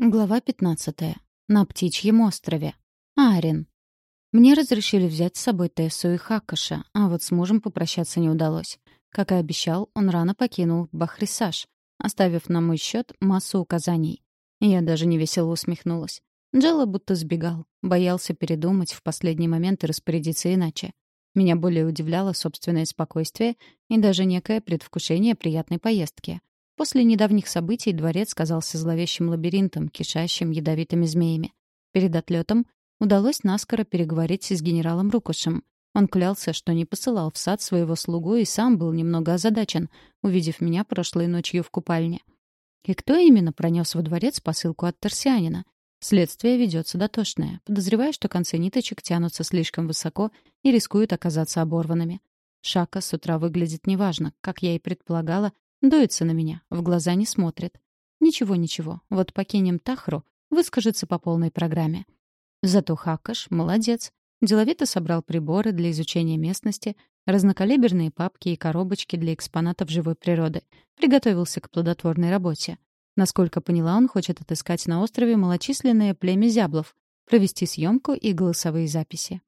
Глава 15. На птичьем острове. Арин. Мне разрешили взять с собой Тессу и Хакаша, а вот с мужем попрощаться не удалось. Как и обещал, он рано покинул Бахрисаж, оставив на мой счет массу указаний. Я даже невесело усмехнулась. Джелла будто сбегал, боялся передумать в последний момент и распорядиться иначе. Меня более удивляло собственное спокойствие и даже некое предвкушение приятной поездки. После недавних событий дворец казался зловещим лабиринтом, кишащим ядовитыми змеями. Перед отлетом удалось наскоро переговорить с генералом Рукушем. Он клялся, что не посылал в сад своего слугу и сам был немного озадачен, увидев меня прошлой ночью в купальне. И кто именно пронес во дворец посылку от Тарсианина? Следствие ведется дотошное, подозревая, что концы ниточек тянутся слишком высоко и рискуют оказаться оборванными. Шака с утра выглядит неважно, как я и предполагала, Дуется на меня, в глаза не смотрит. Ничего-ничего, вот покинем Тахру, выскажется по полной программе. Зато Хакаш молодец. Деловито собрал приборы для изучения местности, разнокалиберные папки и коробочки для экспонатов живой природы. Приготовился к плодотворной работе. Насколько поняла, он хочет отыскать на острове малочисленное племя зяблов, провести съемку и голосовые записи.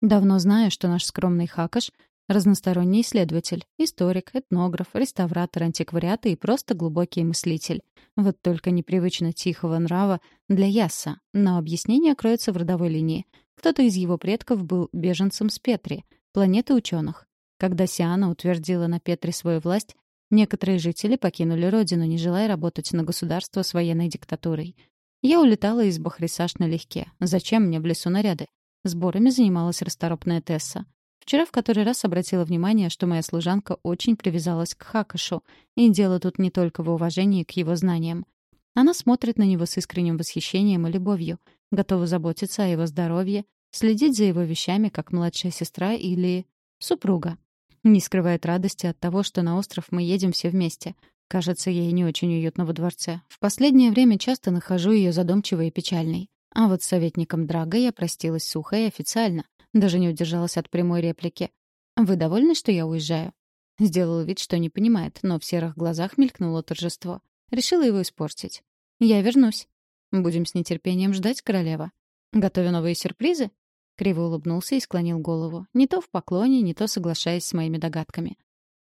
Давно знаю, что наш скромный Хакаш Разносторонний исследователь, историк, этнограф, реставратор антиквариата и просто глубокий мыслитель. Вот только непривычно тихого нрава для Ясса, но объяснение кроется в родовой линии. Кто-то из его предков был беженцем с Петри, планеты ученых. Когда Сиана утвердила на Петре свою власть, некоторые жители покинули родину, не желая работать на государство с военной диктатурой. Я улетала из Бахрисаш налегке. Зачем мне в лесу наряды? Сборами занималась расторопная Тесса. Вчера в который раз обратила внимание, что моя служанка очень привязалась к Хакашу, и дело тут не только в уважении к его знаниям. Она смотрит на него с искренним восхищением и любовью, готова заботиться о его здоровье, следить за его вещами, как младшая сестра или супруга. Не скрывает радости от того, что на остров мы едем все вместе. Кажется, ей не очень уютно во дворце. В последнее время часто нахожу ее задумчивой и печальной. А вот с советником Драга я простилась сухо и официально. Даже не удержалась от прямой реплики. «Вы довольны, что я уезжаю?» Сделал вид, что не понимает, но в серых глазах мелькнуло торжество. Решила его испортить. «Я вернусь. Будем с нетерпением ждать королева. Готовя новые сюрпризы?» Криво улыбнулся и склонил голову. Не то в поклоне, не то соглашаясь с моими догадками.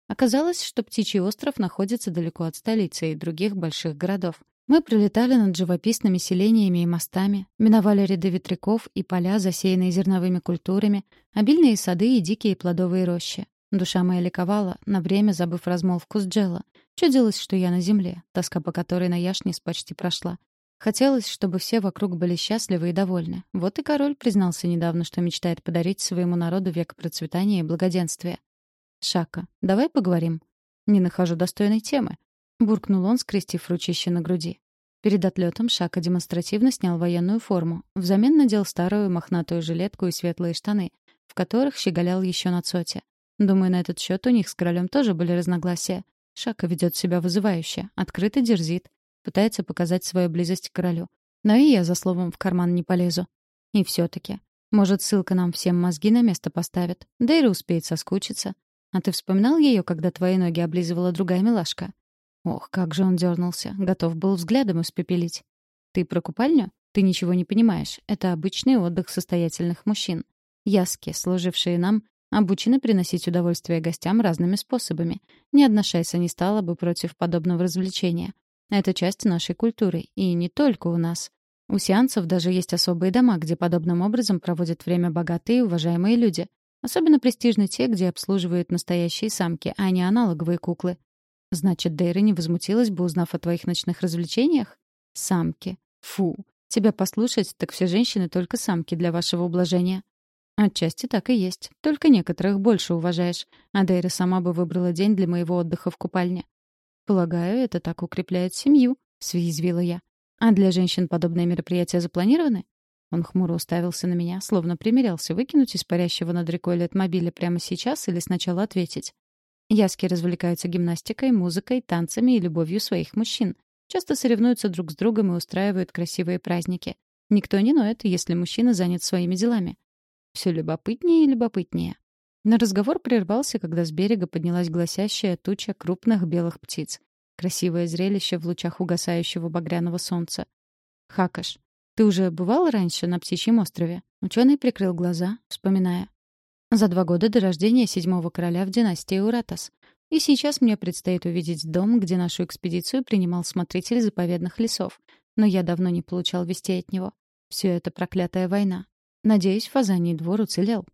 Оказалось, что Птичий остров находится далеко от столицы и других больших городов. Мы пролетали над живописными селениями и мостами, миновали ряды ветряков и поля, засеянные зерновыми культурами, обильные сады и дикие плодовые рощи. Душа моя ликовала, на время забыв размолвку с Джелла. Чудилось, что я на земле, тоска по которой на Яшнис почти прошла. Хотелось, чтобы все вокруг были счастливы и довольны. Вот и король признался недавно, что мечтает подарить своему народу век процветания и благоденствия. «Шака, давай поговорим?» «Не нахожу достойной темы», — буркнул он, скрестив ручище на груди. Перед отлетом Шака демонстративно снял военную форму, взамен надел старую мохнатую жилетку и светлые штаны, в которых щеголял еще на цоте. Думаю, на этот счет у них с королем тоже были разногласия. Шака ведет себя вызывающе, открыто дерзит, пытается показать свою близость к королю. Но и я за словом в карман не полезу. И все таки Может, ссылка нам всем мозги на место поставит. Дейра успеет соскучиться. А ты вспоминал ее, когда твои ноги облизывала другая милашка? Ох, как же он дернулся, готов был взглядом испепелить. «Ты про купальню? Ты ничего не понимаешь. Это обычный отдых состоятельных мужчин. Яски, служившие нам, обучены приносить удовольствие гостям разными способами. Ни одна шайса не стала бы против подобного развлечения. Это часть нашей культуры, и не только у нас. У сеансов даже есть особые дома, где подобным образом проводят время богатые и уважаемые люди. Особенно престижны те, где обслуживают настоящие самки, а не аналоговые куклы. Значит, Дейра не возмутилась бы, узнав о твоих ночных развлечениях? Самки. Фу. Тебя послушать, так все женщины только самки для вашего ублажения. Отчасти так и есть. Только некоторых больше уважаешь. А Дейра сама бы выбрала день для моего отдыха в купальне. Полагаю, это так укрепляет семью, съязвила я. А для женщин подобные мероприятия запланированы? Он хмуро уставился на меня, словно примерялся выкинуть из парящего над рекой летмобиля прямо сейчас или сначала ответить. Яски развлекаются гимнастикой, музыкой, танцами и любовью своих мужчин. Часто соревнуются друг с другом и устраивают красивые праздники. Никто не ноет, если мужчина занят своими делами. Все любопытнее и любопытнее. На разговор прервался, когда с берега поднялась гласящая туча крупных белых птиц. Красивое зрелище в лучах угасающего багряного солнца. «Хакаш, ты уже бывал раньше на Птичьем острове?» Ученый прикрыл глаза, вспоминая. «За два года до рождения седьмого короля в династии Уратас. И сейчас мне предстоит увидеть дом, где нашу экспедицию принимал смотритель заповедных лесов. Но я давно не получал вестей от него. Все это проклятая война. Надеюсь, Фазаний двор уцелел.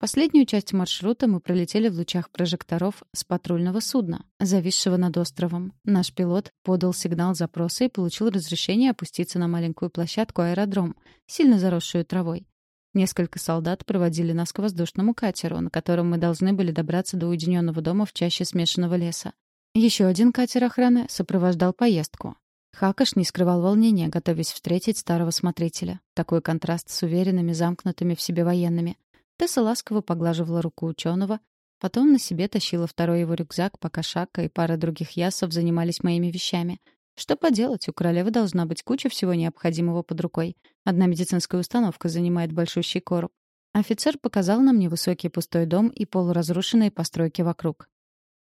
Последнюю часть маршрута мы пролетели в лучах прожекторов с патрульного судна, зависшего над островом. Наш пилот подал сигнал запроса и получил разрешение опуститься на маленькую площадку аэродром, сильно заросшую травой. Несколько солдат проводили нас к воздушному катеру, на котором мы должны были добраться до уединенного дома в чаще смешанного леса. Еще один катер охраны сопровождал поездку. Хакаш не скрывал волнения, готовясь встретить старого смотрителя. Такой контраст с уверенными, замкнутыми в себе военными. Тесса ласково поглаживала руку ученого, потом на себе тащила второй его рюкзак, пока Шака и пара других ясов занимались моими вещами — что поделать, у королевы должна быть куча всего необходимого под рукой. Одна медицинская установка занимает большущий короб. Офицер показал нам невысокий пустой дом и полуразрушенные постройки вокруг.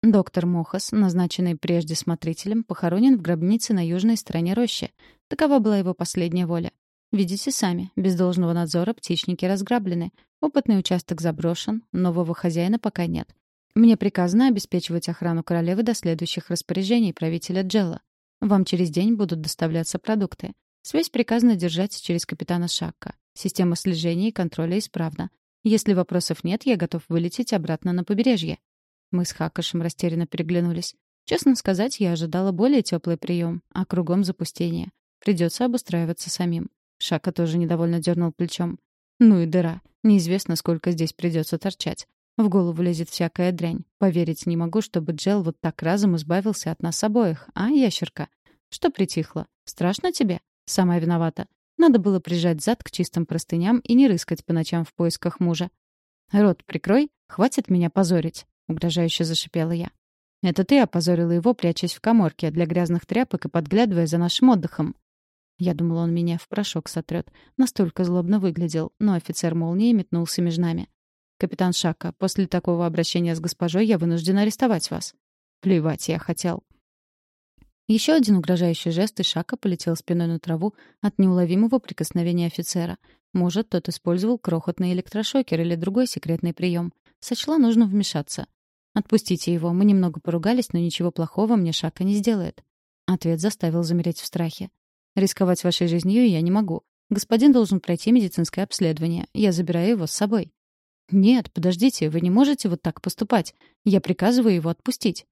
Доктор Мохас, назначенный прежде смотрителем, похоронен в гробнице на южной стороне рощи. Такова была его последняя воля. Видите сами, без должного надзора птичники разграблены. Опытный участок заброшен, нового хозяина пока нет. Мне приказано обеспечивать охрану королевы до следующих распоряжений правителя Джелла. Вам через день будут доставляться продукты. Связь приказано держать через капитана Шакка. Система слежения и контроля исправна. Если вопросов нет, я готов вылететь обратно на побережье. Мы с Хакашем растерянно переглянулись. Честно сказать, я ожидала более теплый прием, а кругом запустение. Придется обустраиваться самим. Шака тоже недовольно дернул плечом. Ну и дыра. Неизвестно, сколько здесь придется торчать. В голову лезет всякая дрянь. Поверить не могу, чтобы Джел вот так разом избавился от нас обоих, а, ящерка? Что притихло? Страшно тебе? Самая виновата. Надо было прижать зад к чистым простыням и не рыскать по ночам в поисках мужа. «Рот прикрой, хватит меня позорить», — угрожающе зашипела я. «Это ты опозорила его, прячась в коморке для грязных тряпок и подглядывая за нашим отдыхом». Я думала, он меня в порошок сотрет. Настолько злобно выглядел, но офицер молнии метнулся между нами. «Капитан Шака, после такого обращения с госпожой я вынужден арестовать вас». «Плевать я хотел». Еще один угрожающий жест, и Шака полетел спиной на траву от неуловимого прикосновения офицера. Может, тот использовал крохотный электрошокер или другой секретный прием. Сочла нужно вмешаться. «Отпустите его. Мы немного поругались, но ничего плохого мне Шака не сделает». Ответ заставил замереть в страхе. «Рисковать вашей жизнью я не могу. Господин должен пройти медицинское обследование. Я забираю его с собой». «Нет, подождите, вы не можете вот так поступать. Я приказываю его отпустить».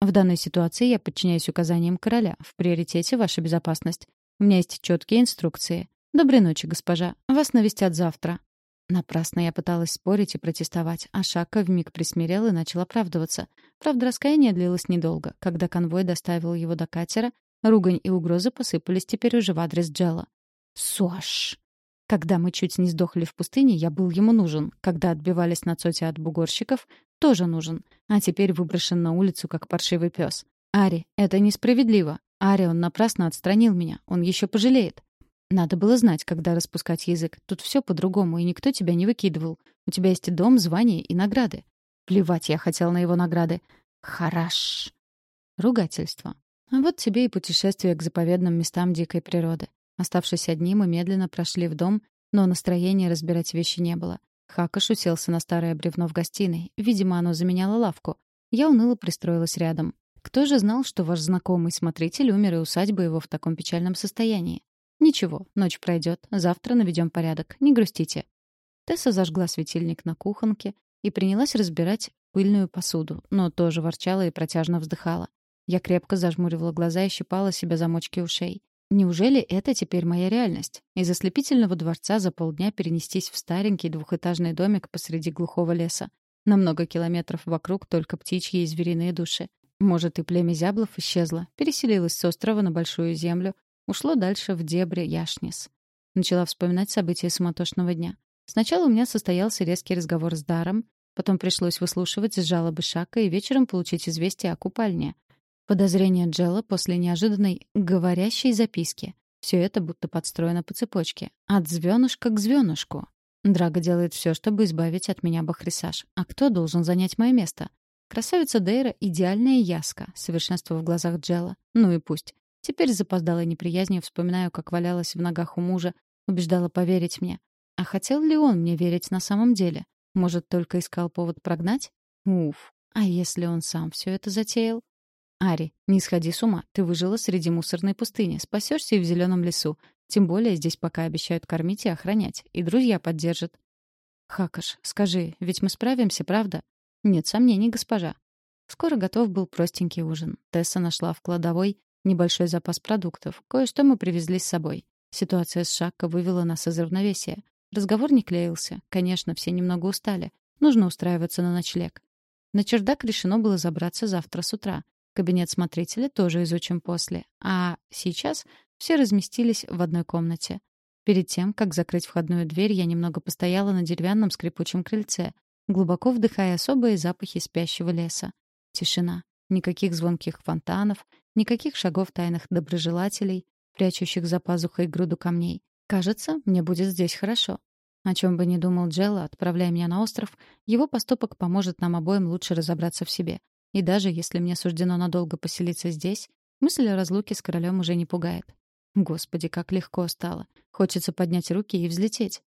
В данной ситуации я подчиняюсь указаниям короля. В приоритете ваша безопасность. У меня есть четкие инструкции. Доброй ночи, госпожа. Вас навестят завтра. Напрасно я пыталась спорить и протестовать, а Шака вмиг присмирел и начал оправдываться. Правда, раскаяние длилось недолго. Когда конвой доставил его до катера, ругань и угрозы посыпались теперь уже в адрес Джелла. «Суаш!» Когда мы чуть не сдохли в пустыне, я был ему нужен. Когда отбивались на цоте от бугорщиков, тоже нужен. А теперь выброшен на улицу, как паршивый пес. Ари, это несправедливо. Ари, он напрасно отстранил меня. Он еще пожалеет. Надо было знать, когда распускать язык. Тут все по-другому, и никто тебя не выкидывал. У тебя есть дом, звание и награды. Плевать я хотел на его награды. Хараш. Ругательство. А вот тебе и путешествие к заповедным местам дикой природы. Оставшись одни, мы медленно прошли в дом, но настроения разбирать вещи не было. Хакаш уселся на старое бревно в гостиной. Видимо, оно заменяло лавку. Я уныло пристроилась рядом. Кто же знал, что ваш знакомый смотритель умер и усадьба его в таком печальном состоянии? Ничего, ночь пройдет, завтра наведем порядок, не грустите. Тесса зажгла светильник на кухонке и принялась разбирать пыльную посуду, но тоже ворчала и протяжно вздыхала. Я крепко зажмуривала глаза и щипала себя замочки ушей. Неужели это теперь моя реальность? Из ослепительного дворца за полдня перенестись в старенький двухэтажный домик посреди глухого леса. На много километров вокруг только птичьи и звериные души. Может, и племя зяблов исчезло, переселилось с острова на большую землю, ушло дальше в дебри Яшнис. Начала вспоминать события суматошного дня. Сначала у меня состоялся резкий разговор с Даром, потом пришлось выслушивать жалобы Шака и вечером получить известие о купальне. Подозрение Джелла после неожиданной говорящей записки. Все это будто подстроено по цепочке. От звёнышка к звёнышку. Драго делает все, чтобы избавить от меня Бахрисаж. А кто должен занять мое место? Красавица Дейра — идеальная яска, совершенство в глазах Джела. Ну и пусть. Теперь запоздалой неприязнью вспоминаю, как валялась в ногах у мужа, убеждала поверить мне. А хотел ли он мне верить на самом деле? Может, только искал повод прогнать? Уф. А если он сам все это затеял? Ари, не сходи с ума. Ты выжила среди мусорной пустыни, спасешься и в зеленом лесу. Тем более здесь пока обещают кормить и охранять, и друзья поддержат. Хакаш, скажи, ведь мы справимся, правда? Нет сомнений, госпожа. Скоро готов был простенький ужин. Тесса нашла в кладовой небольшой запас продуктов. Кое-что мы привезли с собой. Ситуация с Шакко вывела нас из равновесия. Разговор не клеился. Конечно, все немного устали. Нужно устраиваться на ночлег. На чердак решено было забраться завтра с утра. Кабинет смотрителя тоже изучим после. А сейчас все разместились в одной комнате. Перед тем, как закрыть входную дверь, я немного постояла на деревянном скрипучем крыльце, глубоко вдыхая особые запахи спящего леса. Тишина. Никаких звонких фонтанов, никаких шагов тайных доброжелателей, прячущих за пазухой груду камней. Кажется, мне будет здесь хорошо. О чем бы ни думал Джелла, отправляя меня на остров, его поступок поможет нам обоим лучше разобраться в себе. И даже если мне суждено надолго поселиться здесь, мысль о разлуке с королем уже не пугает. Господи, как легко стало. Хочется поднять руки и взлететь.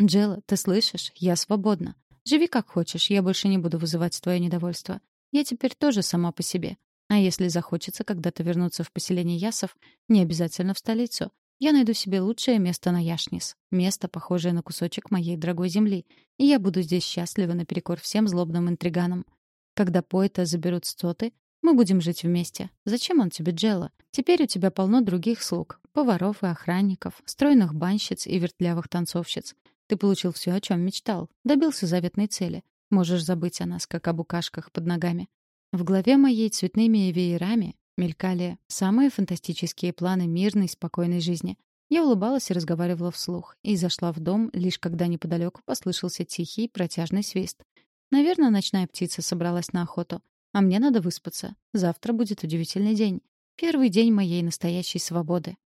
«Джелла, ты слышишь? Я свободна. Живи как хочешь, я больше не буду вызывать твое недовольство. Я теперь тоже сама по себе. А если захочется когда-то вернуться в поселение Ясов, не обязательно в столицу. Я найду себе лучшее место на Яшнис. Место, похожее на кусочек моей дорогой земли. И я буду здесь счастлива наперекор всем злобным интриганам. Когда поэта заберут стоты, мы будем жить вместе. Зачем он тебе, Джелла? Теперь у тебя полно других слуг. Поваров и охранников, стройных банщиц и вертлявых танцовщиц. Ты получил все, о чем мечтал. Добился заветной цели. Можешь забыть о нас, как о букашках под ногами. В голове моей цветными веерами мелькали самые фантастические планы мирной, спокойной жизни. Я улыбалась и разговаривала вслух, и зашла в дом, лишь когда неподалеку послышался тихий протяжный свист. Наверное, ночная птица собралась на охоту. А мне надо выспаться. Завтра будет удивительный день. Первый день моей настоящей свободы.